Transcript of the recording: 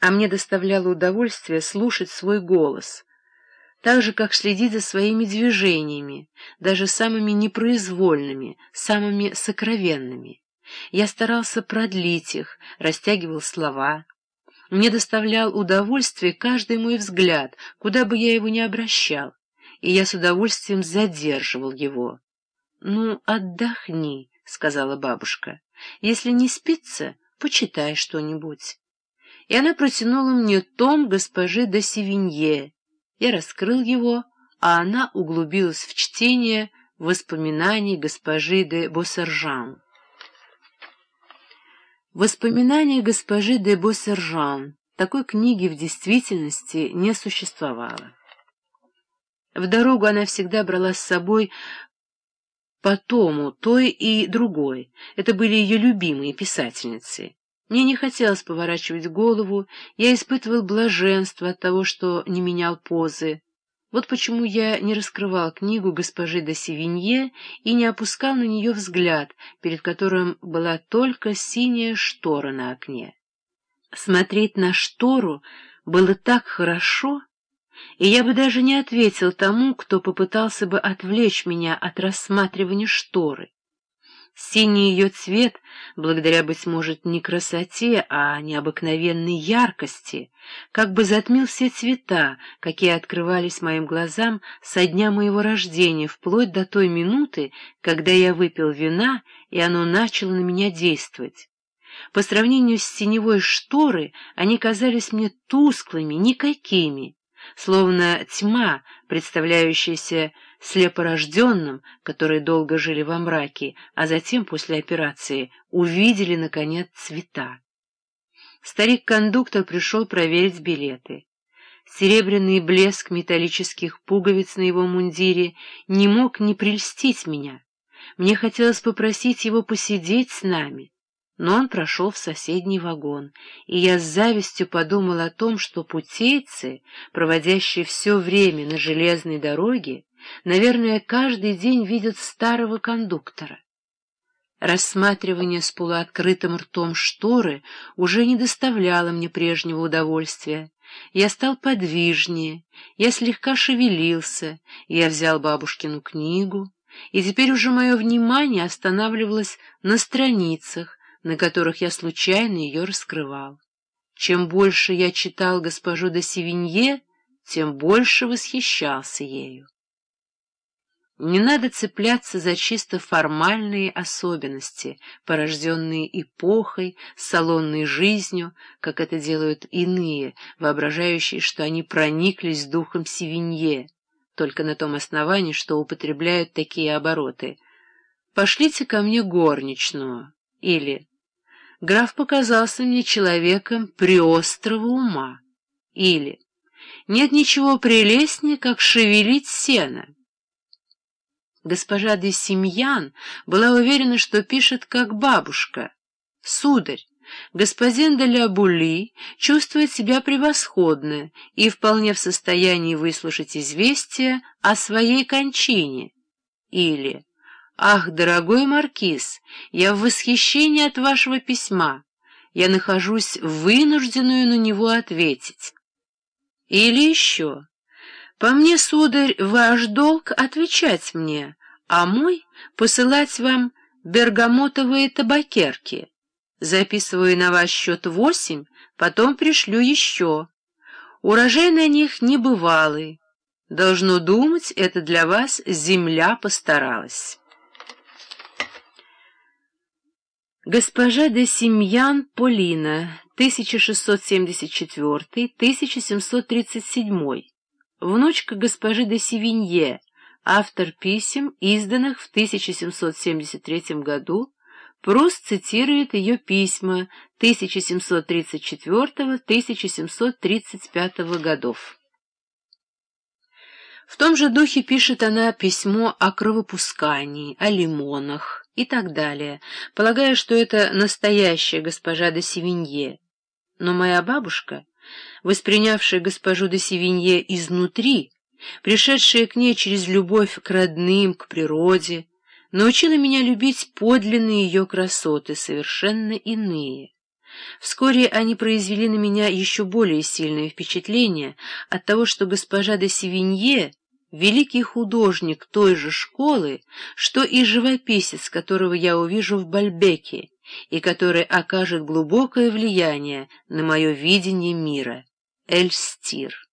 а мне доставляло удовольствие слушать свой голос, так же, как следить за своими движениями, даже самыми непроизвольными, самыми сокровенными. Я старался продлить их, растягивал слова. Мне доставлял удовольствие каждый мой взгляд, куда бы я его ни обращал, и я с удовольствием задерживал его. — Ну, отдохни, — сказала бабушка. — Если не спится, почитай что-нибудь. И она протянула мне том госпожи де Севинье. Я раскрыл его, а она углубилась в чтение воспоминаний госпожи де Боссержан. Воспоминания госпожи де Боссержан. Такой книги в действительности не существовало. В дорогу она всегда брала с собой по тому, той и другой. Это были ее любимые писательницы. Мне не хотелось поворачивать голову, я испытывал блаженство от того, что не менял позы. Вот почему я не раскрывал книгу госпожи де Севинье и не опускал на нее взгляд, перед которым была только синяя штора на окне. Смотреть на штору было так хорошо, и я бы даже не ответил тому, кто попытался бы отвлечь меня от рассматривания шторы. Синий ее цвет, благодаря, быть может, не красоте, а необыкновенной яркости, как бы затмил все цвета, какие открывались моим глазам со дня моего рождения, вплоть до той минуты, когда я выпил вина, и оно начало на меня действовать. По сравнению с синевой шторы они казались мне тусклыми, никакими, словно тьма, представляющаяся слепорожденным, которые долго жили во мраке, а затем, после операции, увидели, наконец, цвета. Старик-кондуктор пришел проверить билеты. Серебряный блеск металлических пуговиц на его мундире не мог не прельстить меня. Мне хотелось попросить его посидеть с нами но он прошел в соседний вагон, и я с завистью подумал о том, что путейцы, проводящие все время на железной дороге, наверное, каждый день видят старого кондуктора. Рассматривание с полуоткрытым ртом шторы уже не доставляло мне прежнего удовольствия. Я стал подвижнее, я слегка шевелился, я взял бабушкину книгу, и теперь уже мое внимание останавливалось на страницах, на которых я случайно ее раскрывал. Чем больше я читал госпожу де Севинье, тем больше восхищался ею. Не надо цепляться за чисто формальные особенности, порожденные эпохой, салонной жизнью, как это делают иные, воображающие, что они прониклись духом Севинье, только на том основании, что употребляют такие обороты. «Пошлите ко мне горничную» или граф показался мне человеком приострого ума. Или нет ничего прелестнее, как шевелить сено. Госпожа де Семьян была уверена, что пишет как бабушка. Сударь, господин де ля Були чувствует себя превосходно и вполне в состоянии выслушать известие о своей кончине. Или «Ах, дорогой маркиз, я в восхищении от вашего письма. Я нахожусь вынужденную на него ответить». Или еще. «По мне, сударь, ваш долг отвечать мне, а мой — посылать вам бергамотовые табакерки. Записываю на ваш счет восемь, потом пришлю еще. Урожай на них небывалый. Должно думать, это для вас земля постаралась». Госпожа де Симьян Полина, 1674-1737, внучка госпожи де Севинье, автор писем, изданных в 1773 году, Пруст цитирует ее письма 1734-1735 годов. В том же духе пишет она письмо о кровопускании, о лимонах, и так далее, полагая, что это настоящая госпожа де Севинье. Но моя бабушка, воспринявшая госпожу де Севинье изнутри, пришедшая к ней через любовь к родным, к природе, научила меня любить подлинные ее красоты, совершенно иные. Вскоре они произвели на меня еще более сильное впечатление от того, что госпожа де Севинье — великий художник той же школы, что и живописец, которого я увижу в Бальбеке, и который окажет глубокое влияние на мое видение мира — Эльстир.